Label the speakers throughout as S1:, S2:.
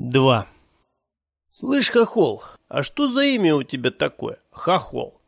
S1: 2. «Слышь, Хохол, а что за имя у тебя такое? Хохол?»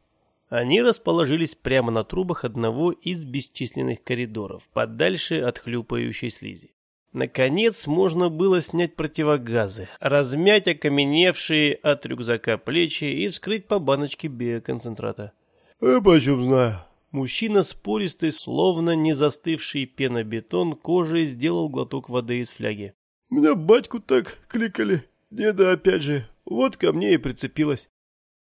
S1: Они расположились прямо на трубах одного из бесчисленных коридоров, подальше от хлюпающей слизи. Наконец можно было снять противогазы, размять окаменевшие от рюкзака плечи и вскрыть по баночке биоконцентрата.
S2: «Я почем знаю?»
S1: Мужчина спористый, словно не застывший пенобетон, кожей сделал глоток воды из фляги.
S2: Меня батьку так кликали. Деда опять же. Вот ко мне и прицепилась.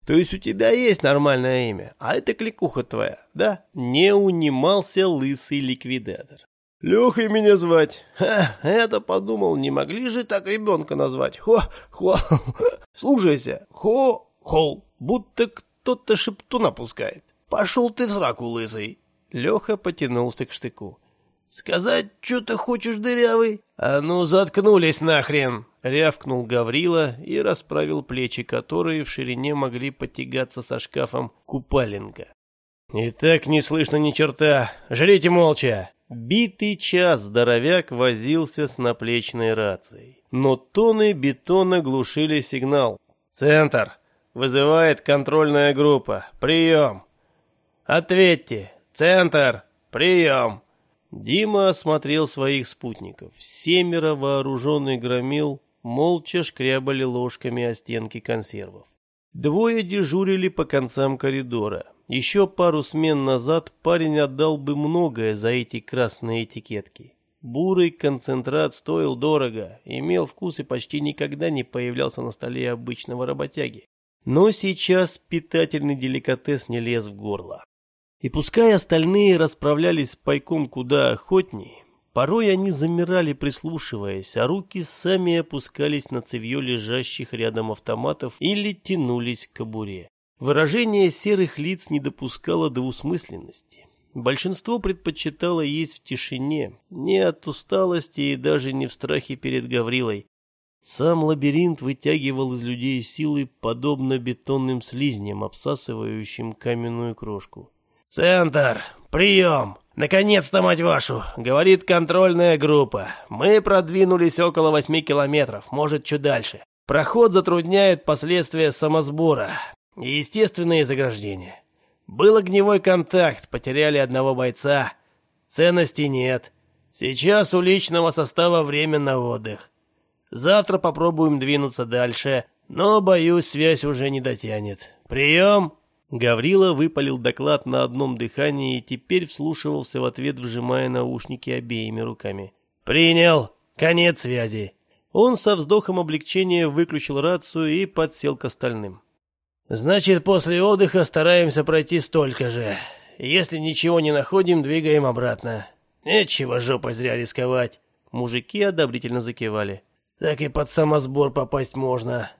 S1: То есть у тебя есть нормальное имя, а это кликуха твоя, да? Не унимался лысый ликвидатор.
S2: Лехой меня звать.
S1: Ха, это подумал, не могли же так ребенка назвать. Хо, хо, слушайся, хо, хол, будто кто-то шептуна пускает. Пошел ты в сраку, лысый. Леха потянулся к штыку. «Сказать, что ты хочешь, дырявый?» «А ну, заткнулись нахрен!» — рявкнул Гаврила и расправил плечи, которые в ширине могли потягаться со шкафом купаленка. «И так не слышно ни черта! Жрите молча!» Битый час здоровяк возился с наплечной рацией. Но тоны бетона глушили сигнал. «Центр! Вызывает контрольная группа! Прием!» «Ответьте! Центр! Прием!» Дима осмотрел своих спутников. Семеро вооруженный громил молча шкрябали ложками о стенки консервов. Двое дежурили по концам коридора. Еще пару смен назад парень отдал бы многое за эти красные этикетки. Бурый концентрат стоил дорого, имел вкус и почти никогда не появлялся на столе обычного работяги. Но сейчас питательный деликатес не лез в горло. И пускай остальные расправлялись пайком куда охотней, порой они замирали, прислушиваясь, а руки сами опускались на цевье лежащих рядом автоматов или тянулись к кобуре. Выражение серых лиц не допускало двусмысленности. Большинство предпочитало есть в тишине, не от усталости и даже не в страхе перед Гаврилой. Сам лабиринт вытягивал из людей силы, подобно бетонным слизням, обсасывающим каменную крошку. «Центр! Прием! Наконец-то, мать вашу!» — говорит контрольная группа. «Мы продвинулись около восьми километров, может, чуть дальше. Проход затрудняет последствия самосбора и естественные заграждения. Был огневой контакт, потеряли одного бойца. Ценностей нет. Сейчас у личного состава время на отдых. Завтра попробуем двинуться дальше, но, боюсь, связь уже не дотянет. Прием!» Гаврила выпалил доклад на одном дыхании и теперь вслушивался в ответ, вжимая наушники обеими руками. «Принял! Конец связи!» Он со вздохом облегчения выключил рацию и подсел к остальным. «Значит, после отдыха стараемся пройти столько же. Если ничего не находим, двигаем обратно. Нечего жопой зря рисковать». Мужики одобрительно закивали. «Так и под самосбор попасть можно».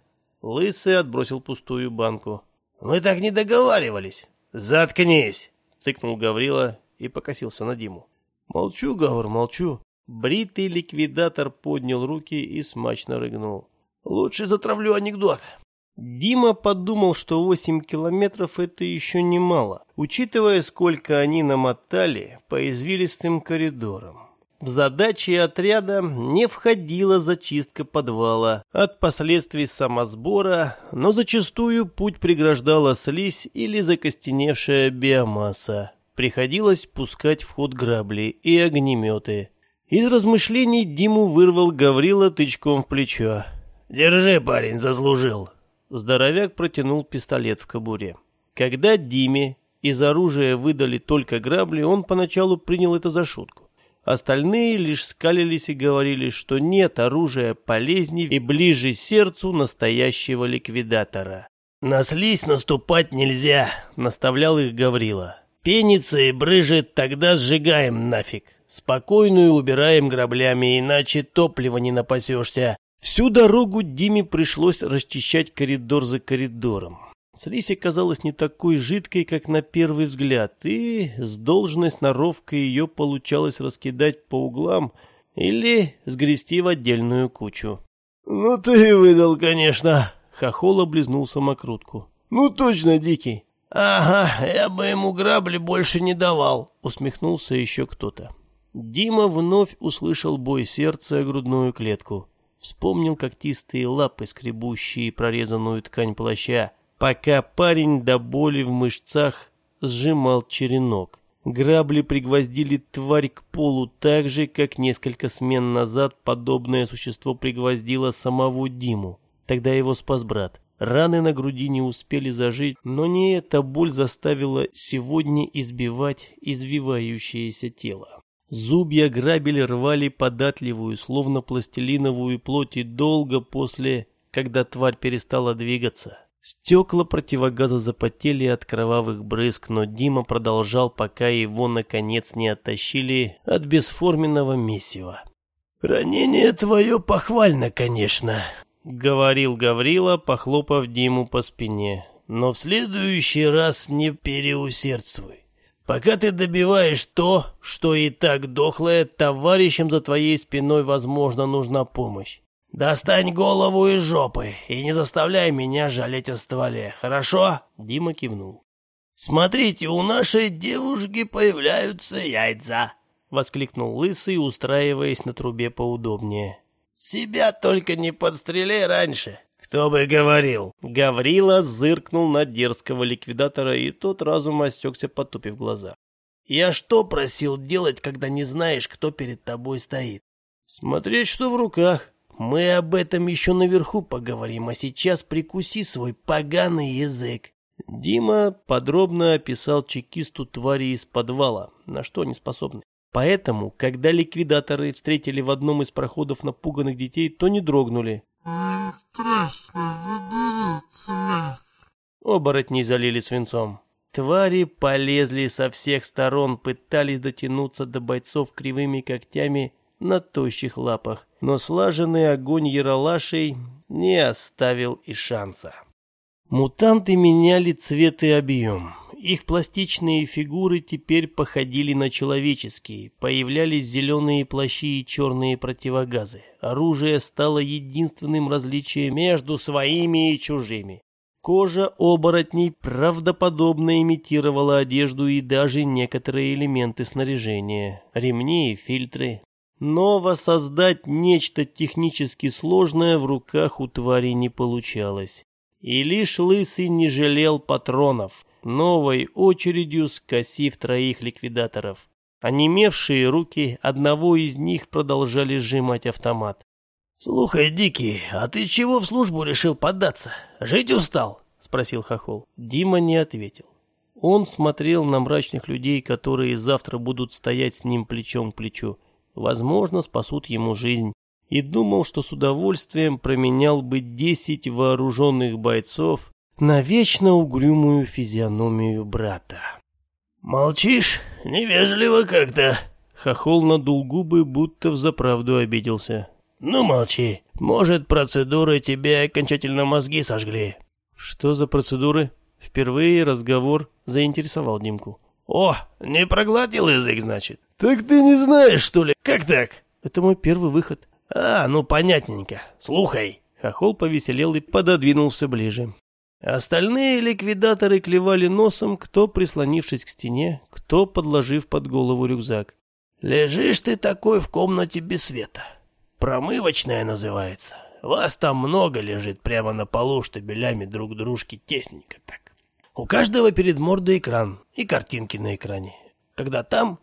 S1: Лысый отбросил пустую банку. «Мы так не договаривались». «Заткнись!» — цыкнул Гаврила и покосился на Диму. «Молчу, Гавр, молчу». Бритый ликвидатор поднял руки и смачно рыгнул. «Лучше затравлю анекдот». Дима подумал, что восемь километров — это еще немало, учитывая, сколько они намотали по извилистым коридорам. В задачи отряда не входила зачистка подвала от последствий самосбора, но зачастую путь преграждала слизь или закостеневшая биомасса. Приходилось пускать в ход грабли и огнеметы. Из размышлений Диму вырвал Гаврила тычком в плечо. «Держи, парень, заслужил!» Здоровяк протянул пистолет в кобуре. Когда Диме из оружия выдали только грабли, он поначалу принял это за шутку. Остальные лишь скалились и говорили, что нет оружия полезней и ближе сердцу настоящего ликвидатора. «На слизь наступать нельзя», — наставлял их Гаврила. «Пенится и брыжет, тогда сжигаем нафиг. Спокойную убираем граблями, иначе топлива не напасешься». Всю дорогу Диме пришлось расчищать коридор за коридором. Слизь оказалась не такой жидкой, как на первый взгляд, и с должной сноровкой ее получалось раскидать по углам или сгрести в отдельную кучу.
S2: «Ну ты выдал, конечно!»
S1: — Хохол облизнул самокрутку.
S2: «Ну точно, Дикий!»
S1: «Ага, я бы ему грабли больше не давал!» — усмехнулся еще кто-то. Дима вновь услышал бой сердца о грудную клетку. Вспомнил когтистые лапы, скребущие прорезанную ткань плаща, пока парень до боли в мышцах сжимал черенок. Грабли пригвоздили тварь к полу так же, как несколько смен назад подобное существо пригвоздило самого Диму. Тогда его спас брат. Раны на груди не успели зажить, но не эта боль заставила сегодня избивать извивающееся тело. Зубья грабили рвали податливую, словно пластилиновую плоть и долго после, когда тварь перестала двигаться. Стекла противогаза запотели от кровавых брызг, но Дима продолжал, пока его, наконец, не оттащили от бесформенного месива.
S2: «Ранение твое похвально, конечно», —
S1: говорил Гаврила, похлопав Диму по спине.
S2: «Но в следующий раз не переусердствуй. Пока ты добиваешь то, что и так дохлое, товарищам за твоей спиной, возможно, нужна помощь. «Достань голову из жопы и не заставляй меня жалеть о стволе, хорошо?»
S1: Дима кивнул.
S2: «Смотрите, у нашей девушки появляются яйца!»
S1: Воскликнул Лысый, устраиваясь на трубе поудобнее.
S2: «Себя только не подстрелей раньше!» «Кто бы говорил!»
S1: Гаврила зыркнул на дерзкого ликвидатора, и тот разум остекся, потупив глаза.
S2: «Я что просил делать, когда не знаешь, кто перед тобой стоит?»
S1: «Смотреть, что в руках»,
S2: мы об этом еще наверху поговорим, а сейчас прикуси свой поганый язык.
S1: Дима подробно описал чекисту твари из подвала, на что они способны. Поэтому, когда ликвидаторы встретили в одном из проходов напуганных детей, то не дрогнули.
S3: «Им страшно, заберите нас!»
S1: Оборотни залили свинцом. Твари полезли со всех сторон, пытались дотянуться до бойцов кривыми когтями на тощих лапах, но слаженный огонь яролашей не оставил и шанса. Мутанты меняли цвет и объем. Их пластичные фигуры теперь походили на человеческие, появлялись зеленые плащи и черные противогазы. Оружие стало единственным различием между своими и чужими. Кожа оборотней правдоподобно имитировала одежду и даже некоторые элементы снаряжения. Ремни и фильтры, но воссоздать нечто технически сложное в руках у твари не получалось. И лишь Лысый не жалел патронов, новой очередью скосив троих ликвидаторов. Онемевшие руки одного из них продолжали сжимать автомат.
S2: «Слухай, Дикий, а ты чего в службу решил податься? Жить устал?» — спросил Хохол.
S1: Дима не ответил. Он смотрел на мрачных людей, которые завтра будут стоять с ним плечом к плечу возможно, спасут ему жизнь, и думал, что с удовольствием променял бы десять вооруженных бойцов на вечно угрюмую физиономию брата.
S2: «Молчишь? Невежливо как-то!»
S1: Хохол надул губы, будто взаправду обиделся.
S2: «Ну молчи. Может, процедуры тебе окончательно мозги сожгли».
S1: «Что за процедуры?» Впервые разговор заинтересовал Димку.
S2: «О, не проглотил язык, значит?» «Так ты не знаешь, что ли? Как так?»
S1: «Это мой первый выход».
S2: «А, ну понятненько. Слухай».
S1: Хохол повеселел и пододвинулся ближе. Остальные ликвидаторы клевали носом, кто прислонившись к стене, кто подложив под голову рюкзак.
S2: «Лежишь ты такой в комнате без света. Промывочная называется. Вас там много лежит прямо на полу штабелями друг дружки тесненько так. У каждого перед мордой экран и картинки на экране. Когда там,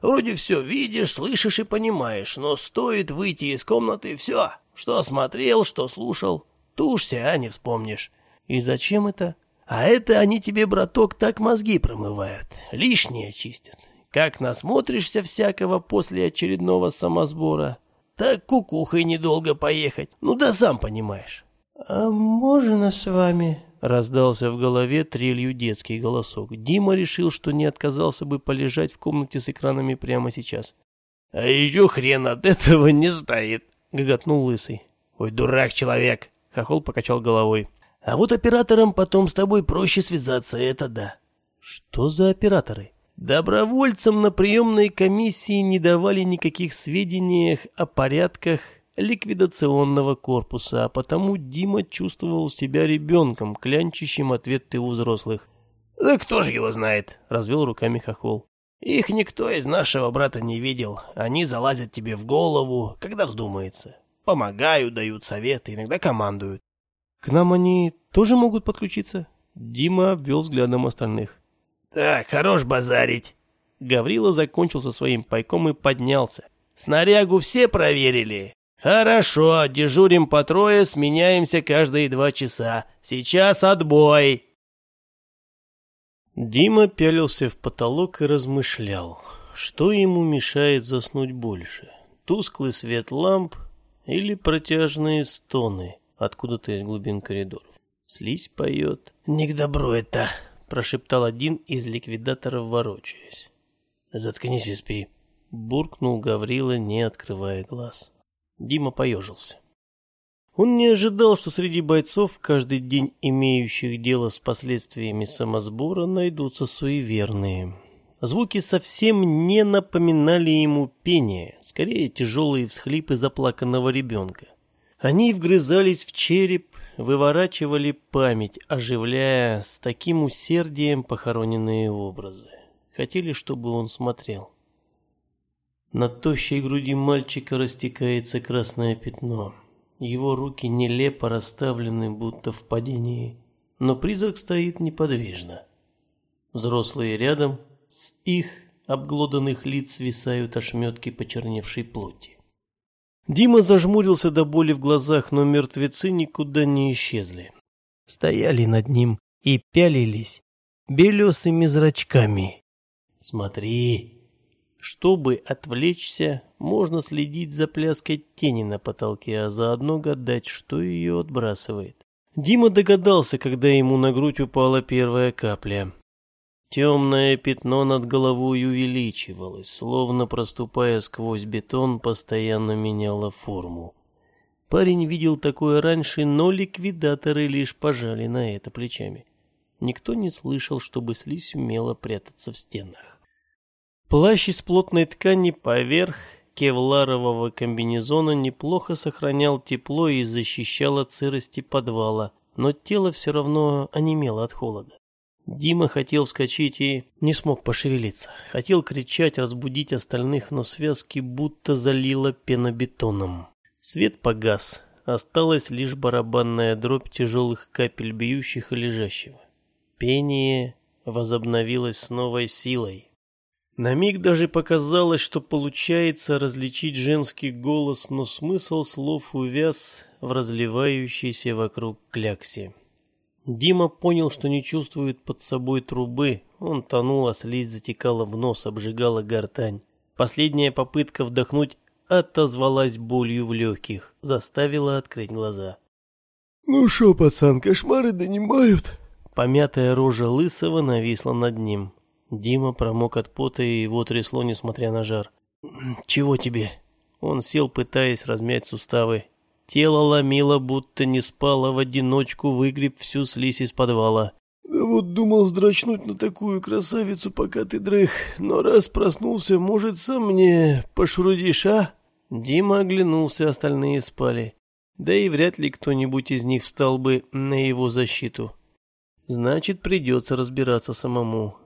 S2: вроде все видишь, слышишь и понимаешь, но стоит выйти из комнаты, все, что смотрел, что слушал, тушься, а не вспомнишь. И зачем это? А это они тебе, браток, так мозги промывают, лишнее чистят. Как насмотришься всякого после очередного самосбора, так кукухой недолго поехать. Ну да сам понимаешь.
S1: «А можно с вами?» Раздался в голове трелью детский голосок. Дима решил, что не отказался бы полежать в комнате с экранами прямо сейчас.
S2: «А еще хрен от этого не стоит!» — гоготнул Лысый. «Ой, дурак человек!» — Хохол покачал головой. «А вот операторам потом с тобой проще связаться, это да».
S1: «Что за операторы?»
S2: Добровольцам на приемной комиссии не давали никаких сведений о порядках ликвидационного корпуса, а потому Дима чувствовал себя ребенком, клянчащим ответы у взрослых. «Да кто же его знает?» — развел руками Хохол. «Их никто из нашего брата не видел. Они залазят тебе в голову, когда вздумается. Помогают, дают советы, иногда командуют. К нам они тоже могут подключиться? Дима обвел взглядом остальных.
S1: Так, хорош базарить.
S2: Гаврила закончил со своим пайком и поднялся.
S1: Снарягу все проверили? Хорошо, дежурим по трое, сменяемся каждые два часа. Сейчас отбой.
S2: Дима пялился в потолок и размышлял, что ему мешает заснуть больше. Тусклый свет ламп или протяжные стоны откуда-то из глубин коридоров. Слизь поет.
S1: «Не к добру это», —
S2: прошептал один из ликвидаторов, ворочаясь.
S1: «Заткнись и спи», —
S2: буркнул Гаврила, не открывая глаз. Дима поежился. Он не ожидал, что среди бойцов, каждый день имеющих дело с последствиями самосбора, найдутся суеверные. Звуки совсем не напоминали ему пение, скорее тяжелые всхлипы заплаканного ребенка. Они вгрызались в череп, выворачивали память, оживляя с таким усердием похороненные образы. Хотели, чтобы он смотрел. На тощей груди мальчика растекается красное пятно. Его руки нелепо расставлены, будто в падении, но призрак стоит неподвижно. Взрослые рядом, с их обглоданных лиц свисают ошметки почерневшей плоти. Дима зажмурился до боли в глазах, но мертвецы никуда не исчезли. Стояли над ним и пялились белесыми зрачками. «Смотри!» Чтобы отвлечься, можно следить за пляской тени на потолке, а заодно гадать, что ее отбрасывает. Дима догадался, когда ему на грудь упала первая капля. Темное пятно над головой увеличивалось, словно проступая сквозь бетон, постоянно меняло форму. Парень видел такое раньше, но ликвидаторы лишь пожали на это плечами. Никто не слышал, чтобы слизь умела прятаться в стенах. Плащ из плотной ткани поверх кевларового комбинезона неплохо сохранял тепло и защищал от сырости подвала, но тело все равно онемело от холода. Дима хотел вскочить и не смог пошевелиться. Хотел кричать, разбудить остальных, но связки будто залило пенобетоном. Свет погас, осталась лишь барабанная дробь тяжелых капель бьющих и лежащего. Пение возобновилось с новой силой. На миг даже показалось, что получается различить женский голос, но смысл слов увяз в разливающейся вокруг кляксе. Дима понял, что не чувствует под собой трубы. Он тонул, а слизь затекала в нос, обжигала гортань. Последняя попытка вдохнуть отозвалась болью в легких, заставила открыть глаза.
S1: «Ну шо, пацан, кошмары донимают?»
S2: Помятая рожа Лысого нависла над ним. Дима промок от пота и его трясло, несмотря на жар. «Чего тебе?» Он сел, пытаясь размять суставы. Тело ломило, будто не спало в одиночку, выгреб всю слизь из подвала.
S1: «Да вот думал здрачнуть на такую красавицу, пока ты дрых, но раз проснулся, может, сам мне пошурудишь, а?»
S2: Дима оглянулся, остальные спали. Да и вряд ли кто-нибудь из них встал бы на его защиту. Значит, придется разбираться самому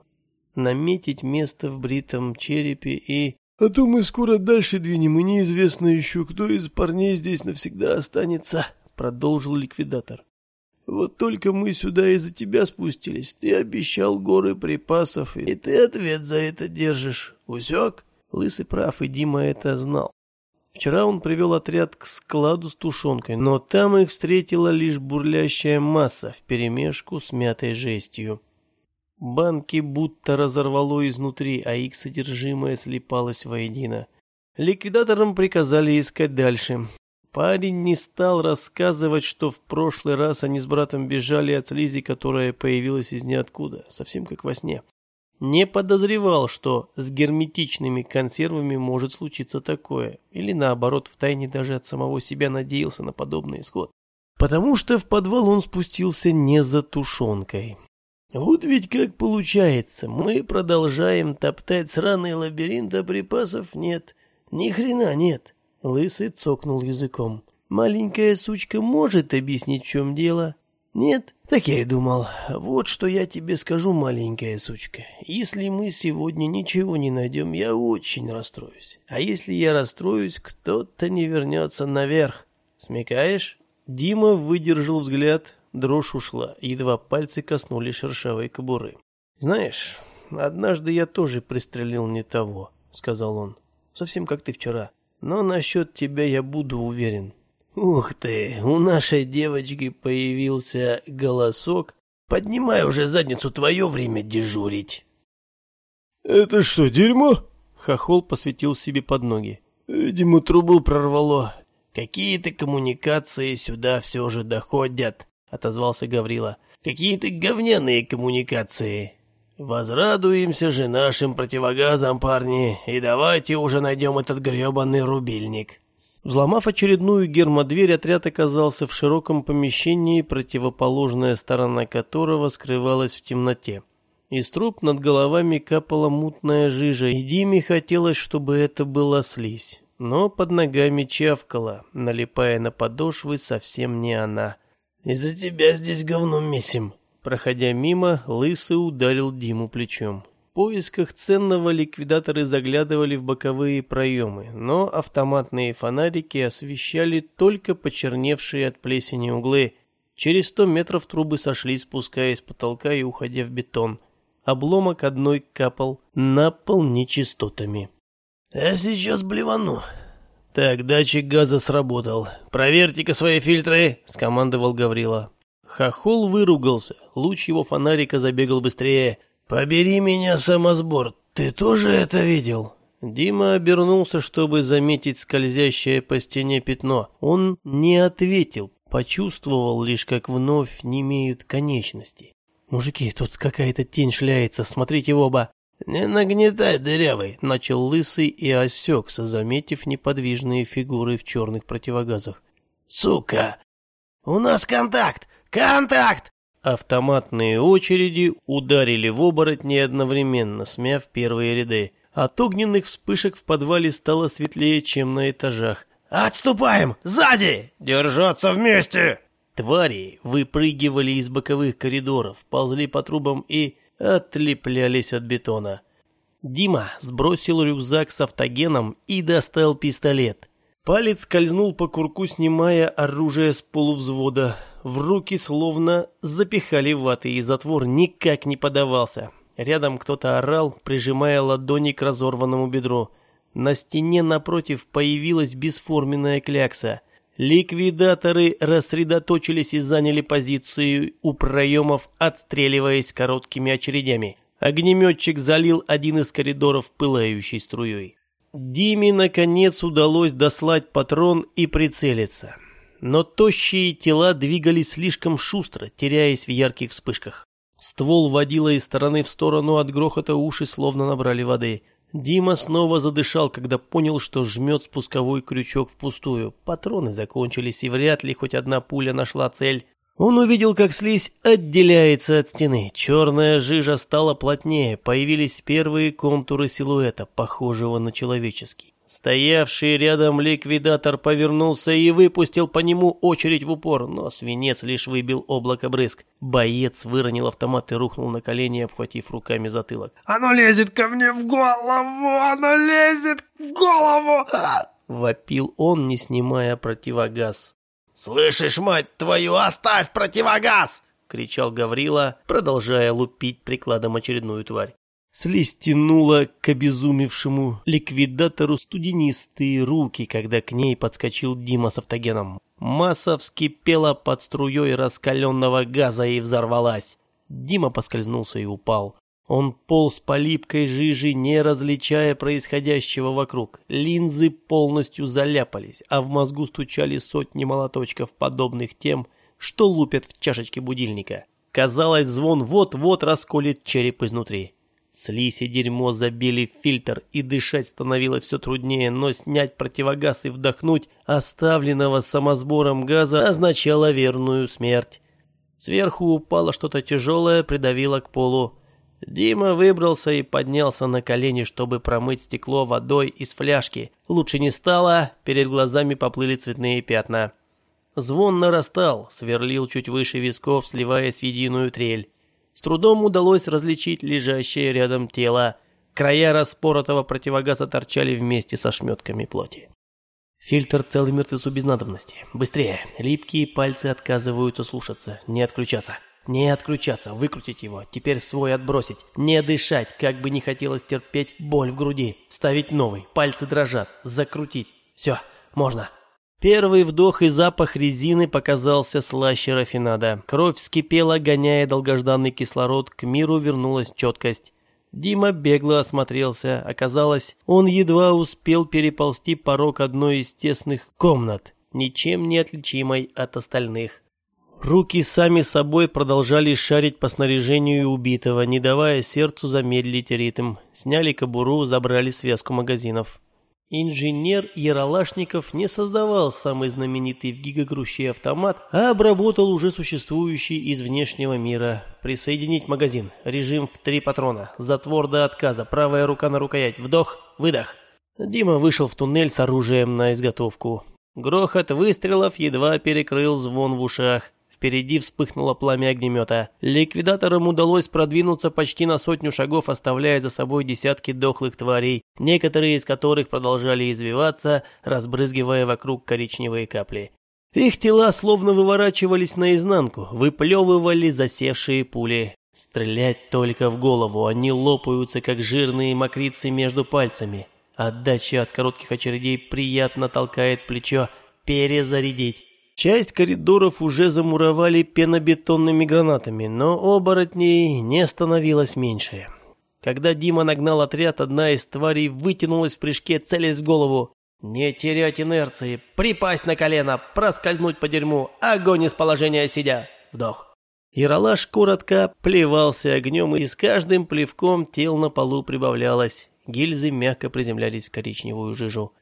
S2: наметить место в бритом черепе и...
S1: А то мы скоро дальше двинем, и неизвестно еще, кто из парней здесь навсегда останется, продолжил ликвидатор. Вот только мы сюда из-за тебя спустились. Ты обещал горы припасов, и ты ответ за это держишь. Усек?
S2: Лысый прав, и Дима это знал. Вчера он привел отряд к складу с тушенкой, но там их встретила лишь бурлящая масса вперемешку с мятой жестью. Банки будто разорвало изнутри, а их содержимое слипалось воедино. Ликвидаторам приказали искать дальше. Парень не стал рассказывать, что в прошлый раз они с братом бежали от слизи, которая появилась из ниоткуда, совсем как во сне. Не подозревал, что с герметичными консервами может случиться такое, или наоборот, втайне даже от самого себя надеялся на подобный исход. Потому что в подвал он спустился не за тушенкой. Вот ведь как получается, мы продолжаем топтать сраный лабиринт, а припасов нет. Ни хрена нет. Лысый цокнул языком. Маленькая сучка может объяснить, в чем дело? Нет? Так я и думал. Вот что я тебе скажу, маленькая сучка. Если мы сегодня ничего не найдем, я очень расстроюсь. А если я расстроюсь, кто-то не вернется наверх. Смекаешь? Дима выдержал взгляд, дрожь ушла, едва пальцы коснулись шершавой кобуры. Знаешь, однажды я тоже пристрелил не того, сказал он. Совсем как ты вчера. Но насчет тебя я буду уверен. Ух ты, у нашей девочки появился голосок. Поднимай уже задницу, твое время дежурить.
S1: «Это что, дерьмо?»
S2: Хохол посветил себе под ноги. «Видимо, трубу прорвало. Какие-то коммуникации сюда все же доходят», — отозвался Гаврила. «Какие-то говняные коммуникации. Возрадуемся же нашим противогазам, парни, и давайте уже найдем этот гребаный рубильник». Взломав очередную гермодверь, отряд оказался в широком помещении, противоположная сторона которого скрывалась в темноте. Из труб над головами капала мутная жижа, и Диме хотелось, чтобы это была слизь. Но под ногами чавкала, налипая на подошвы совсем не она. «Из-за тебя здесь говном месим». Проходя мимо, Лысый ударил Диму плечом. В поисках ценного ликвидаторы заглядывали в боковые проемы, но автоматные фонарики освещали только почерневшие от плесени углы. Через сто метров трубы сошли, спускаясь с потолка и уходя в бетон – обломок одной капал на пол нечистотами. «А сейчас блевану». «Так, датчик газа сработал. Проверьте-ка свои фильтры», — скомандовал Гаврила. Хохол выругался, луч его фонарика забегал быстрее. «Побери меня, самосбор, ты тоже это видел?» Дима обернулся, чтобы заметить скользящее по стене пятно. Он не ответил, почувствовал лишь, как вновь не имеют конечности. «Мужики, тут какая-то тень шляется, смотрите в оба!» «Не нагнетай, дырявый!» — начал лысый и осекся, заметив неподвижные фигуры в черных противогазах. «Сука! У нас контакт! Контакт!» Автоматные очереди ударили в оборотни одновременно, смяв первые ряды. От огненных вспышек в подвале стало светлее, чем на этажах. «Отступаем! Сзади! Держаться вместе!» Твари выпрыгивали из боковых коридоров, ползли по трубам и отлеплялись от бетона. Дима сбросил рюкзак с автогеном и достал пистолет. Палец скользнул по курку, снимая оружие с полувзвода. В руки словно запихали ваты, и затвор никак не подавался. Рядом кто-то орал, прижимая ладони к разорванному бедру. На стене напротив появилась бесформенная клякса — Ликвидаторы рассредоточились и заняли позицию у проемов, отстреливаясь короткими очередями. Огнеметчик залил один из коридоров пылающей струей. Диме, наконец, удалось дослать патрон и прицелиться. Но тощие тела двигались слишком шустро, теряясь в ярких вспышках. Ствол водила из стороны в сторону от грохота уши, словно набрали воды. Дима снова задышал, когда понял, что жмет спусковой крючок впустую. Патроны закончились, и вряд ли хоть одна пуля нашла цель. Он увидел, как слизь отделяется от стены. Черная жижа стала плотнее, появились первые контуры силуэта, похожего на человеческий. Стоявший рядом ликвидатор повернулся и выпустил по нему очередь в упор, но свинец лишь выбил облако брызг. Боец выронил автомат и рухнул на колени, обхватив руками затылок.
S3: «Оно лезет ко мне в голову! Оно лезет в голову!»
S2: Вопил он, не снимая противогаз.
S1: «Слышишь, мать твою, оставь противогаз!» — кричал Гаврила, продолжая лупить прикладом очередную тварь.
S2: Слизь тянула к обезумевшему ликвидатору студенистые руки, когда к ней подскочил Дима с автогеном. Масса вскипела под струей раскаленного газа и взорвалась. Дима поскользнулся и упал. Он полз по липкой жиже, не различая происходящего вокруг. Линзы полностью заляпались, а в мозгу стучали сотни молоточков, подобных тем, что лупят в чашечке будильника. Казалось, звон вот-вот расколет череп изнутри. Слизь и дерьмо забили в фильтр, и дышать становилось все труднее, но снять противогаз и вдохнуть оставленного самосбором газа означало верную смерть. Сверху упало что-то тяжелое, придавило к полу. Дима выбрался и поднялся на колени, чтобы промыть стекло водой из фляжки. Лучше не стало, перед глазами поплыли цветные пятна. Звон нарастал, сверлил чуть выше висков, сливаясь в единую трель. С трудом удалось различить лежащее рядом тело. Края распоротого противогаза торчали вместе со шметками плоти. Фильтр целый мертвецу без надобности. Быстрее. Липкие пальцы отказываются слушаться. Не отключаться. Не отключаться, выкрутить его, теперь свой отбросить, не дышать, как бы не хотелось терпеть боль в груди, ставить новый, пальцы дрожат, закрутить. Все, можно. Первый вдох и запах резины показался слаще рафинада. Кровь вскипела, гоняя долгожданный кислород, к миру вернулась четкость. Дима бегло осмотрелся. Оказалось, он едва успел переползти порог одной из тесных комнат, ничем не отличимой от остальных. Руки сами собой продолжали шарить по снаряжению убитого, не давая сердцу замедлить ритм. Сняли кобуру, забрали связку магазинов. Инженер Яралашников не создавал самый знаменитый в гигагруще автомат, а обработал уже существующий из внешнего мира. Присоединить магазин. Режим в три патрона. Затвор до отказа. Правая рука на рукоять. Вдох, выдох. Дима вышел в туннель с оружием на изготовку. Грохот выстрелов едва перекрыл звон в ушах. Впереди вспыхнуло пламя огнемета. Ликвидаторам удалось продвинуться почти на сотню шагов, оставляя за собой десятки дохлых тварей, некоторые из которых продолжали извиваться, разбрызгивая вокруг коричневые капли. Их тела словно выворачивались наизнанку, выплевывали засевшие пули. Стрелять только в голову, они лопаются, как жирные мокрицы между пальцами. Отдача от коротких очередей приятно толкает плечо перезарядить. Часть коридоров уже замуровали пенобетонными гранатами, но оборотней не становилось меньше. Когда Дима нагнал отряд, одна из тварей вытянулась в прыжке, целясь в голову. «Не терять инерции, припасть на колено, проскользнуть по дерьму, огонь из положения сидя». Вдох. Яралаш коротко плевался огнем, и с каждым плевком тел на полу прибавлялось. Гильзы мягко приземлялись в коричневую жижу.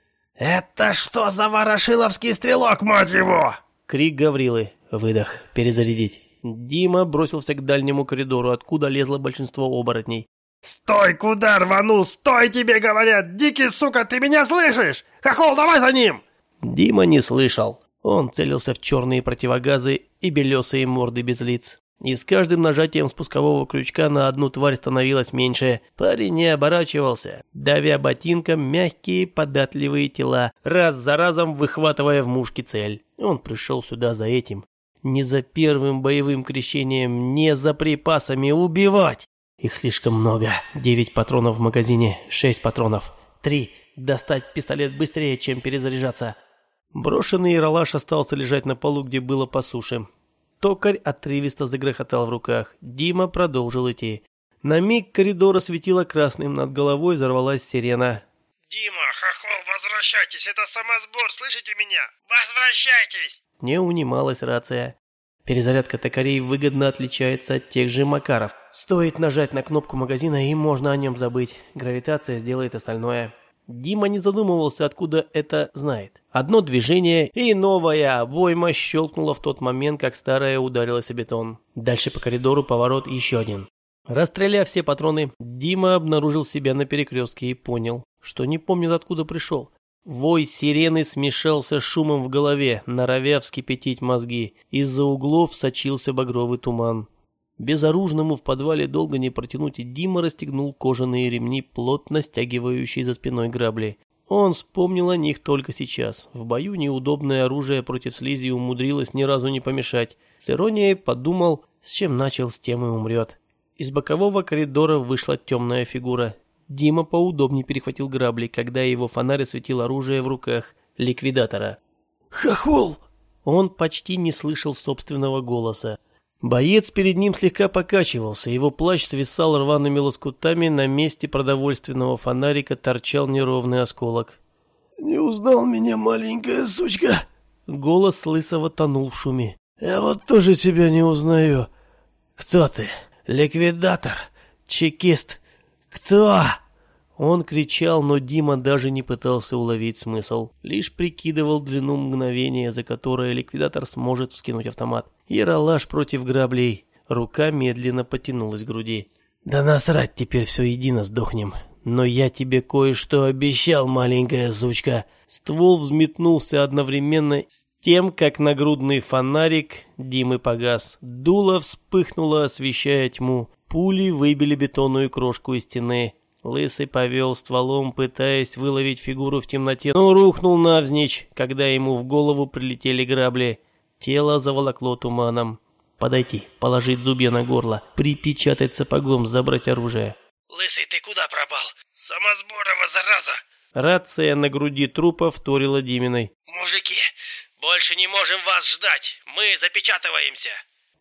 S3: «Это что за ворошиловский стрелок, мать его?»
S2: Крик Гаврилы. Выдох. Перезарядить. Дима бросился к дальнему коридору, откуда лезло большинство оборотней.
S3: «Стой, куда рванул? Стой, тебе говорят! Дикий сука, ты меня слышишь? Хохол, давай за ним!»
S2: Дима не слышал. Он целился в черные противогазы и белесые морды без лиц. И с каждым нажатием спускового крючка на одну тварь становилось меньше. Парень не оборачивался, давя ботинком мягкие податливые тела, раз за разом выхватывая в мушки цель. Он пришел сюда за этим. Не за первым боевым крещением, не за припасами убивать. Их слишком много. Девять патронов в магазине, шесть патронов. Три. Достать пистолет быстрее, чем перезаряжаться. Брошенный Иралаш остался лежать на полу, где было по суше. Токарь отрывисто загрохотал в руках. Дима продолжил идти. На миг коридор осветило красным, над головой взорвалась сирена.
S3: «Дима, хохол, возвращайтесь, это самосбор, слышите меня? Возвращайтесь!»
S2: Не унималась рация. Перезарядка токарей выгодно отличается от тех же Макаров. Стоит нажать на кнопку магазина, и можно о нем забыть. Гравитация сделает остальное. Дима не задумывался, откуда это знает. Одно движение, и новая обойма щелкнула в тот момент, как старая ударилась о бетон. Дальше по коридору поворот еще один. Расстреляв все патроны, Дима обнаружил себя на перекрестке и понял, что не помнит, откуда пришел. Вой сирены смешался шумом в голове, норовя вскипятить мозги. Из-за углов сочился багровый туман. Безоружному в подвале долго не протянуть, и Дима расстегнул кожаные ремни, плотно стягивающие за спиной грабли. Он вспомнил о них только сейчас. В бою неудобное оружие против слизи умудрилось ни разу не помешать. С иронией подумал, с чем начал, с тем и умрет. Из бокового коридора вышла темная фигура. Дима поудобнее перехватил грабли, когда его фонарь осветил оружие в руках ликвидатора.
S3: «Хохол!»
S2: Он почти не слышал собственного голоса. Боец перед ним слегка покачивался, его плащ свисал рваными лоскутами, на месте продовольственного фонарика торчал неровный осколок.
S3: «Не узнал меня, маленькая сучка?»
S2: Голос Лысого тонул в шуме.
S3: «Я вот тоже тебя не узнаю. Кто ты?
S2: Ликвидатор? Чекист? Кто?» Он кричал, но Дима даже не пытался уловить смысл. Лишь прикидывал длину мгновения, за которое ликвидатор сможет вскинуть автомат. Яралаш против граблей. Рука медленно потянулась к груди. «Да насрать, теперь все едино сдохнем. Но я тебе кое-что обещал, маленькая сучка». Ствол взметнулся одновременно с тем, как нагрудный фонарик Димы погас. Дуло вспыхнуло, освещая тьму. Пули выбили бетонную крошку из стены. Лысый повел стволом, пытаясь выловить фигуру в темноте, но рухнул навзничь, когда ему в голову прилетели грабли. Тело заволокло туманом. Подойти, положить зубья на горло, припечатать сапогом, забрать оружие.
S3: «Лысый, ты куда пропал? Самосборова, зараза!»
S2: Рация на груди трупа вторила Диминой.
S3: «Мужики, больше не можем вас ждать. Мы запечатываемся».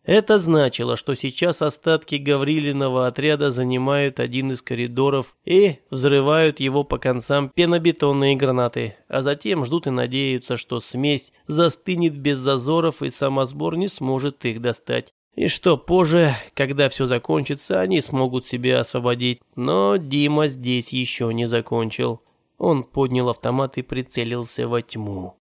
S2: Это значило, что сейчас остатки Гаврилиного отряда занимают один из коридоров и взрывают его по концам пенобетонные гранаты, а затем ждут и надеются, что смесь застынет без зазоров и самосбор не сможет их достать. И что позже, когда все закончится, они смогут себя освободить. Но Дима здесь еще не закончил. Он поднял автомат и прицелился во тьму.